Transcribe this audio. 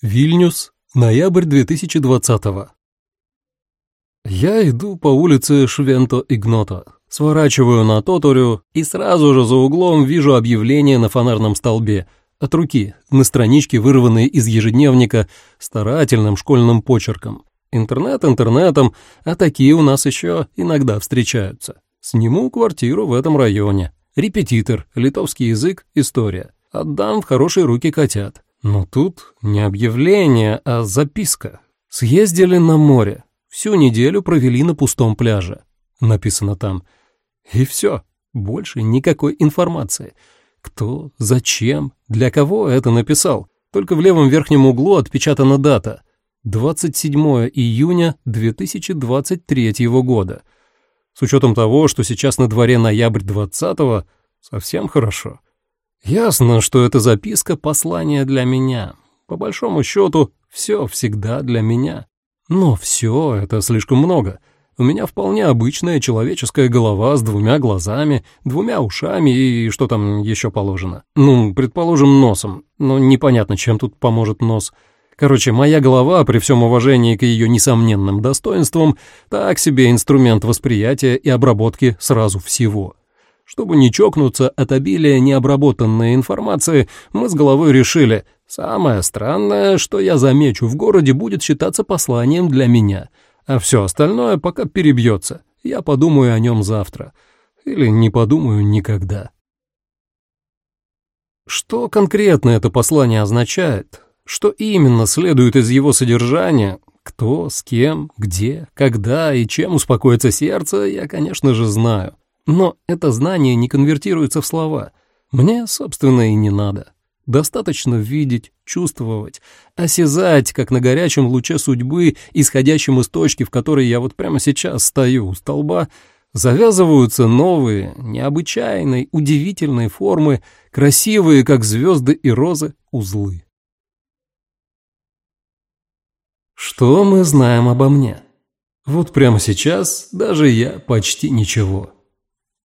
Вильнюс, ноябрь 2020 Я иду по улице Швенто-Игното, сворачиваю на Тоторю и сразу же за углом вижу объявление на фонарном столбе от руки, на страничке, вырванной из ежедневника старательным школьным почерком. Интернет интернетом, а такие у нас еще иногда встречаются. Сниму квартиру в этом районе. Репетитор, литовский язык, история. Отдам в хорошие руки котят. Но тут не объявление, а записка. Съездили на море. Всю неделю провели на пустом пляже. Написано там. И все. Больше никакой информации. Кто, зачем, для кого это написал? Только в левом верхнем углу отпечатана дата. 27 июня 2023 года. С учетом того, что сейчас на дворе ноябрь 20-го, совсем хорошо. Ясно, что эта записка — послание для меня. По большому счету, все всегда для меня. Но все это слишком много. У меня вполне обычная человеческая голова с двумя глазами, двумя ушами и что там еще положено. Ну, предположим, носом. Но непонятно, чем тут поможет нос. Короче, моя голова, при всем уважении к ее несомненным достоинствам, так себе инструмент восприятия и обработки сразу всего. Чтобы не чокнуться от обилия необработанной информации, мы с головой решили, самое странное, что я замечу в городе, будет считаться посланием для меня, а все остальное пока перебьется. Я подумаю о нем завтра. Или не подумаю никогда. Что конкретно это послание означает? Что именно следует из его содержания? Кто, с кем, где, когда и чем успокоится сердце, я, конечно же, знаю. Но это знание не конвертируется в слова. Мне, собственно, и не надо. Достаточно видеть, чувствовать, осязать, как на горячем луче судьбы, исходящем из точки, в которой я вот прямо сейчас стою у столба, завязываются новые, необычайные, удивительные формы, красивые, как звезды и розы, узлы. Что мы знаем обо мне? Вот прямо сейчас даже я почти ничего.